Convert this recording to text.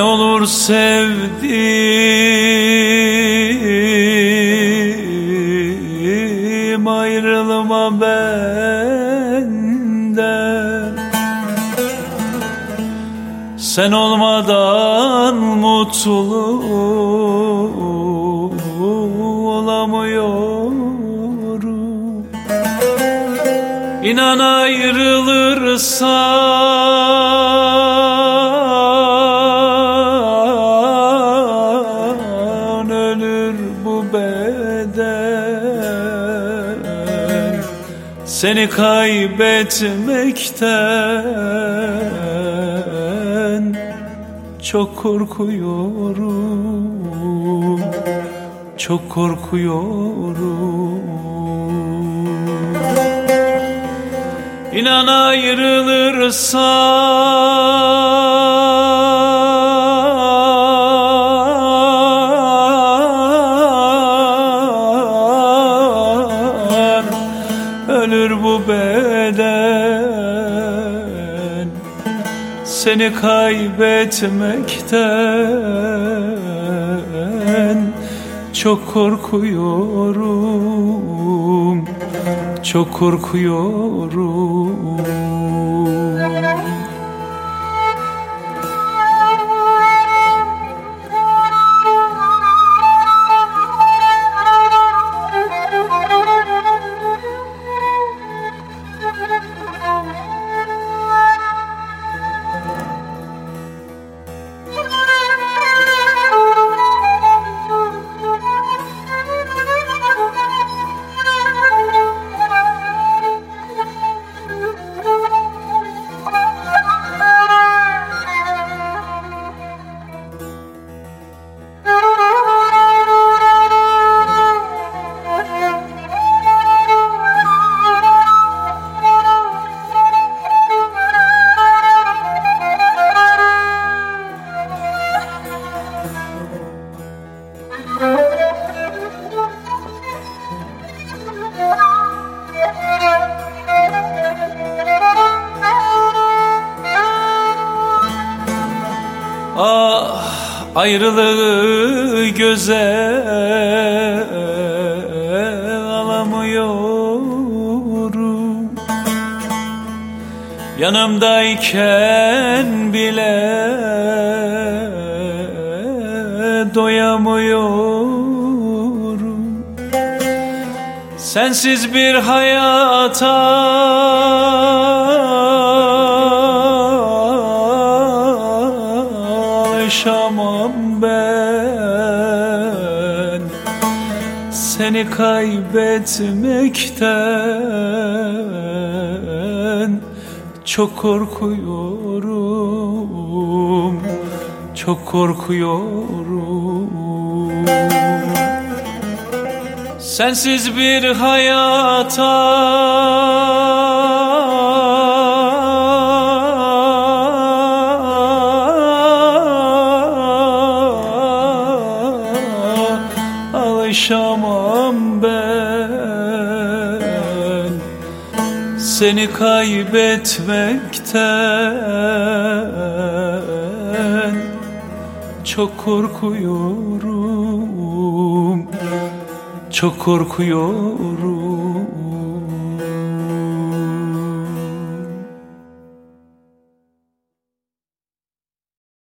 olur sevdim ayrılma benden. Sen olmadan mutlu olamıyorum. İnan ayrılırsan beden. Seni kaybetmekten çok korkuyorum Çok korkuyorum. İnan ayrılırsan Seni kaybetmekten Çok korkuyorum çok korkuyorum ayrılığı göze alamıyorum. Yanımdayken bile doyamıyorum. Sensiz bir hayata ben Seni kaybetmekten çok korkuyorum Çok korkuyorum. Sensiz bir hayata alışamam ben. Seni kaybetmekten çok korkuyorum. Çok korkuyorum